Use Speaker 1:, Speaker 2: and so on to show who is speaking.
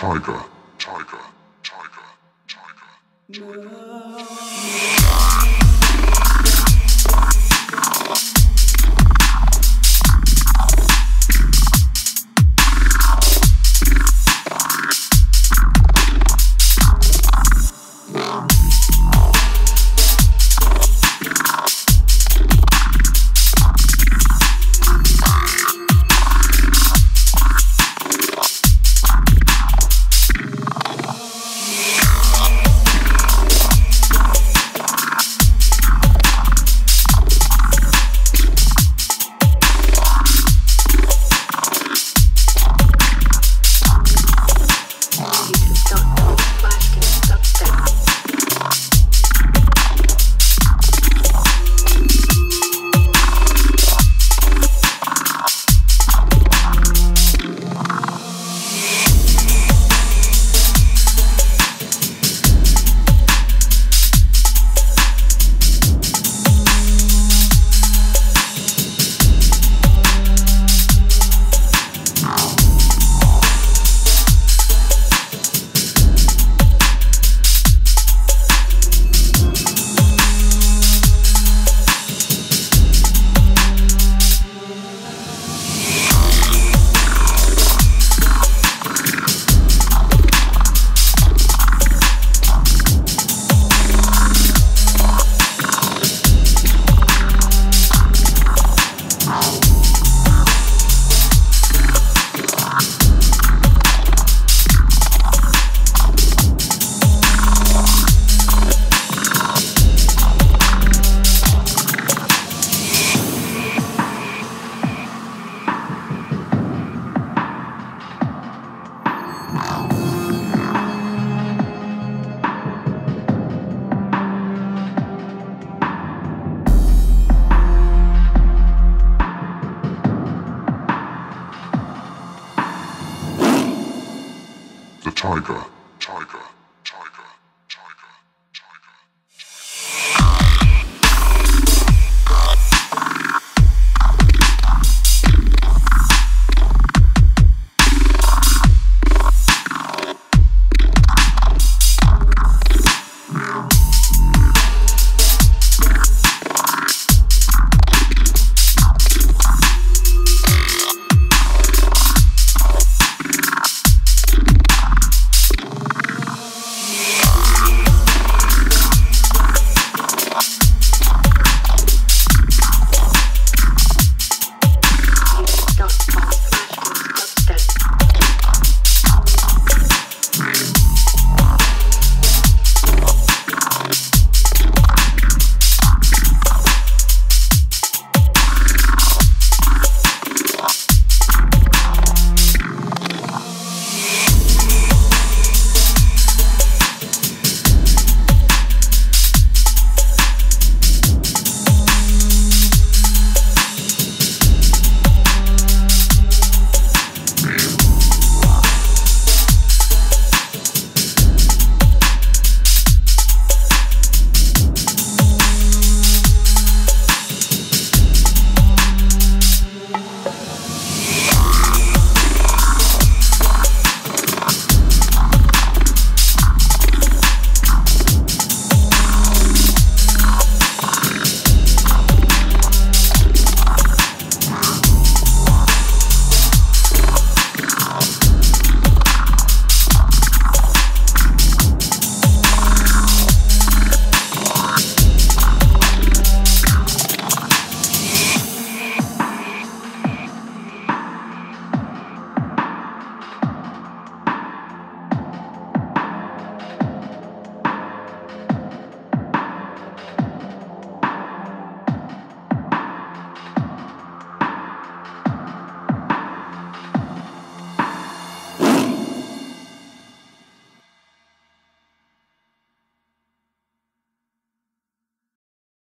Speaker 1: tiger, tiger, tiger, tiger. The tiger, tiger.